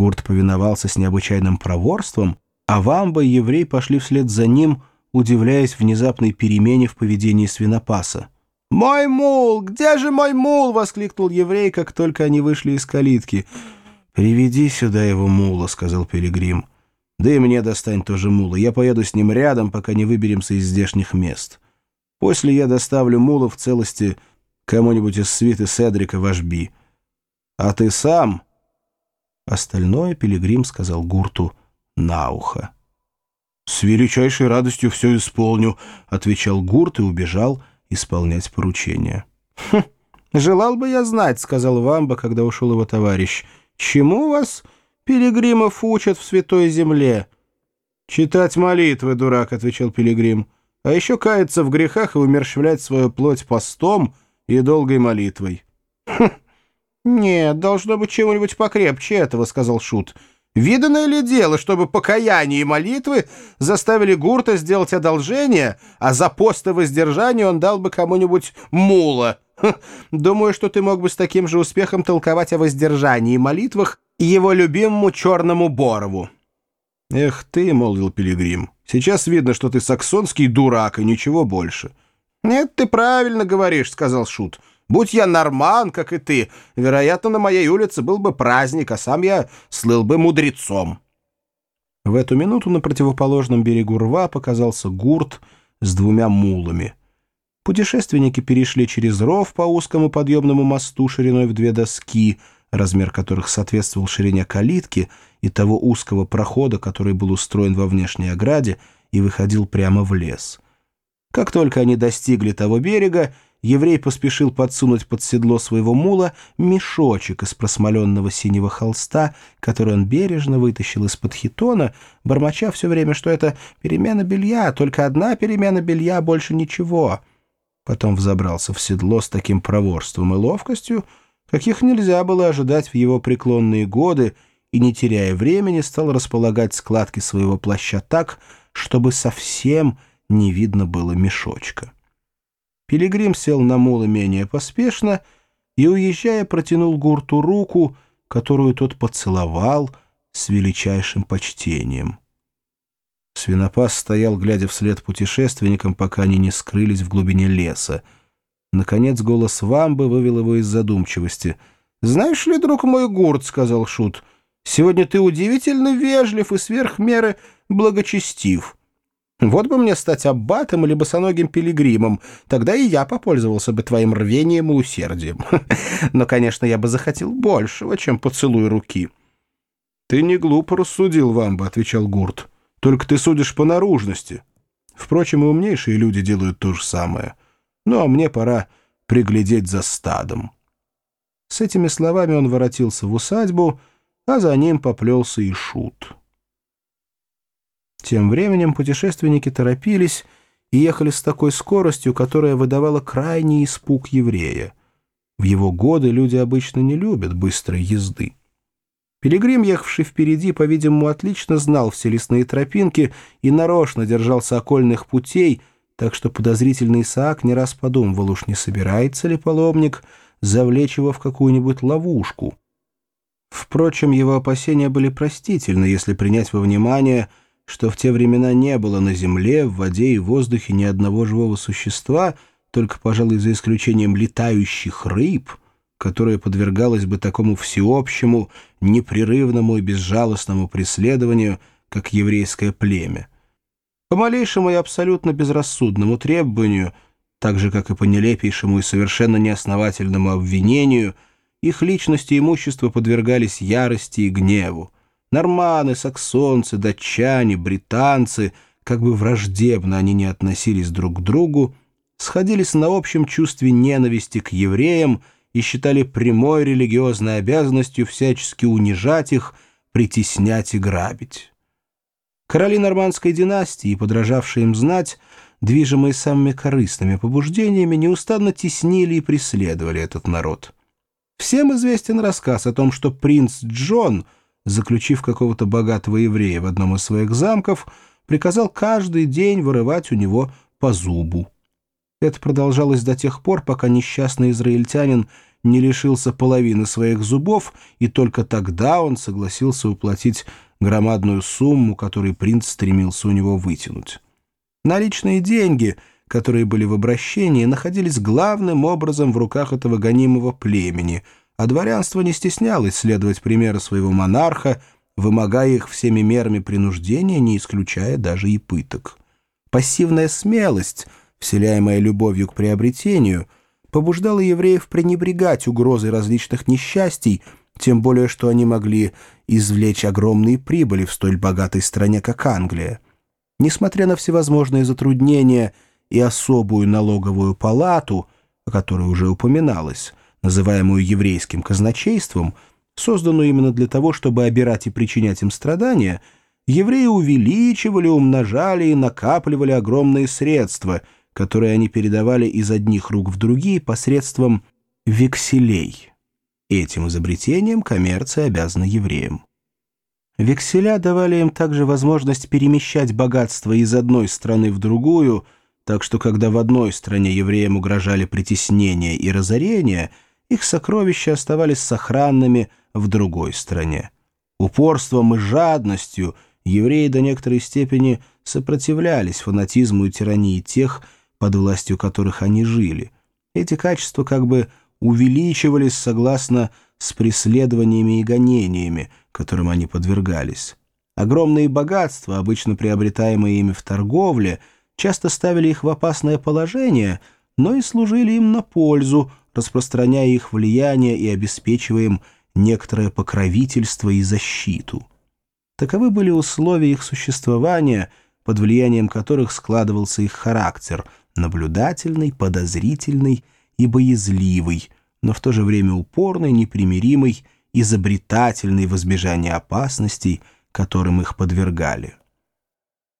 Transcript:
Гурт повиновался с необычайным проворством, а Вамба и еврей пошли вслед за ним, удивляясь внезапной перемене в поведении свинопаса. «Мой мул! Где же мой мул?» — воскликнул еврей, как только они вышли из калитки. «Приведи сюда его мула», — сказал Пилигрим. «Да и мне достань тоже мула. Я поеду с ним рядом, пока не выберемся из здешних мест. После я доставлю мула в целости кому-нибудь из свиты Седрика в Ашби. А ты сам...» Остальное Пилигрим сказал Гурту на ухо. «С величайшей радостью все исполню», — отвечал Гурт и убежал исполнять поручение. «Хм, желал бы я знать», — сказал Вамба, когда ушел его товарищ, — «чему вас, пилигримов, учат в святой земле?» «Читать молитвы, дурак», — отвечал пилигрим, — «а еще каяться в грехах и умерщвлять свою плоть постом и долгой молитвой». «Хм, нет, должно быть чего-нибудь покрепче этого», — сказал Шут. Виданное ли дело, чтобы покаяние и молитвы заставили Гурта сделать одолжение, а за пост и воздержание он дал бы кому-нибудь мула? Хм, думаю, что ты мог бы с таким же успехом толковать о воздержании и молитвах его любимому черному Борову. «Эх ты», — молвил Пилигрим, — «сейчас видно, что ты саксонский дурак и ничего больше». «Нет, ты правильно говоришь», — сказал Шут. Будь я норман, как и ты, вероятно, на моей улице был бы праздник, а сам я слыл бы мудрецом». В эту минуту на противоположном берегу рва показался гурт с двумя мулами. Путешественники перешли через ров по узкому подъемному мосту шириной в две доски, размер которых соответствовал ширине калитки и того узкого прохода, который был устроен во внешней ограде и выходил прямо в лес. Как только они достигли того берега, еврей поспешил подсунуть под седло своего мула мешочек из просмоленного синего холста, который он бережно вытащил из-под хитона, бормоча все время, что это перемена белья, только одна перемена белья, больше ничего. Потом взобрался в седло с таким проворством и ловкостью, каких нельзя было ожидать в его преклонные годы, и, не теряя времени, стал располагать складки своего плаща так, чтобы совсем не видно было мешочка. Пилигрим сел на мула менее поспешно и, уезжая, протянул гурту руку, которую тот поцеловал с величайшим почтением. Свинопас стоял, глядя вслед путешественникам, пока они не скрылись в глубине леса. Наконец голос Вамбы вывел его из задумчивости. «Знаешь ли, друг мой гурт, — сказал Шут, — сегодня ты удивительно вежлив и сверх меры благочестив». Вот бы мне стать аббатом или босоногим пилигримом, тогда и я попользовался бы твоим рвением и усердием. Но, конечно, я бы захотел большего, чем поцелуй руки». «Ты не глупо рассудил, Вамба», — отвечал Гурт. «Только ты судишь по наружности. Впрочем, и умнейшие люди делают то же самое. Ну, а мне пора приглядеть за стадом». С этими словами он воротился в усадьбу, а за ним поплелся и Шут. Тем временем путешественники торопились и ехали с такой скоростью, которая выдавала крайний испуг еврея. В его годы люди обычно не любят быстрой езды. Пилигрим, ехавший впереди, по-видимому, отлично знал все лесные тропинки и нарочно держался окольных путей, так что подозрительный Исаак не раз подумывал, уж не собирается ли паломник завлечь его в какую-нибудь ловушку. Впрочем, его опасения были простительны, если принять во внимание — что в те времена не было на земле, в воде и в воздухе ни одного живого существа, только, пожалуй, за исключением летающих рыб, которое подвергалось бы такому всеобщему, непрерывному и безжалостному преследованию, как еврейское племя. По малейшему и абсолютно безрассудному требованию, так же, как и по нелепейшему и совершенно неосновательному обвинению, их личности и имущество подвергались ярости и гневу. Норманы, саксонцы, датчане, британцы, как бы враждебно они не относились друг к другу, сходились на общем чувстве ненависти к евреям и считали прямой религиозной обязанностью всячески унижать их, притеснять и грабить. Короли нормандской династии, подражавшие им знать, движимые самыми корыстными побуждениями, неустанно теснили и преследовали этот народ. Всем известен рассказ о том, что принц Джон — заключив какого-то богатого еврея в одном из своих замков, приказал каждый день вырывать у него по зубу. Это продолжалось до тех пор, пока несчастный израильтянин не лишился половины своих зубов, и только тогда он согласился уплатить громадную сумму, которую принц стремился у него вытянуть. Наличные деньги, которые были в обращении, находились главным образом в руках этого гонимого племени, а дворянство не стеснялось следовать примеру своего монарха, вымогая их всеми мерами принуждения, не исключая даже и пыток. Пассивная смелость, вселяемая любовью к приобретению, побуждала евреев пренебрегать угрозой различных несчастий, тем более что они могли извлечь огромные прибыли в столь богатой стране, как Англия. Несмотря на всевозможные затруднения и особую налоговую палату, о которой уже упоминалось, называемую еврейским казначейством, созданную именно для того, чтобы обирать и причинять им страдания, евреи увеличивали, умножали и накапливали огромные средства, которые они передавали из одних рук в другие посредством векселей. Этим изобретением коммерция обязана евреям. Векселя давали им также возможность перемещать богатство из одной страны в другую, так что когда в одной стране евреям угрожали притеснение и разорение, их сокровища оставались сохранными в другой стране. Упорством и жадностью евреи до некоторой степени сопротивлялись фанатизму и тирании тех, под властью которых они жили. Эти качества как бы увеличивались согласно с преследованиями и гонениями, которым они подвергались. Огромные богатства, обычно приобретаемые ими в торговле, часто ставили их в опасное положение, но и служили им на пользу, распространяя их влияние и обеспечивая им некоторое покровительство и защиту. Таковы были условия их существования, под влиянием которых складывался их характер – наблюдательный, подозрительный и боязливый, но в то же время упорный, непримиримый, изобретательный в избежании опасностей, которым их подвергали.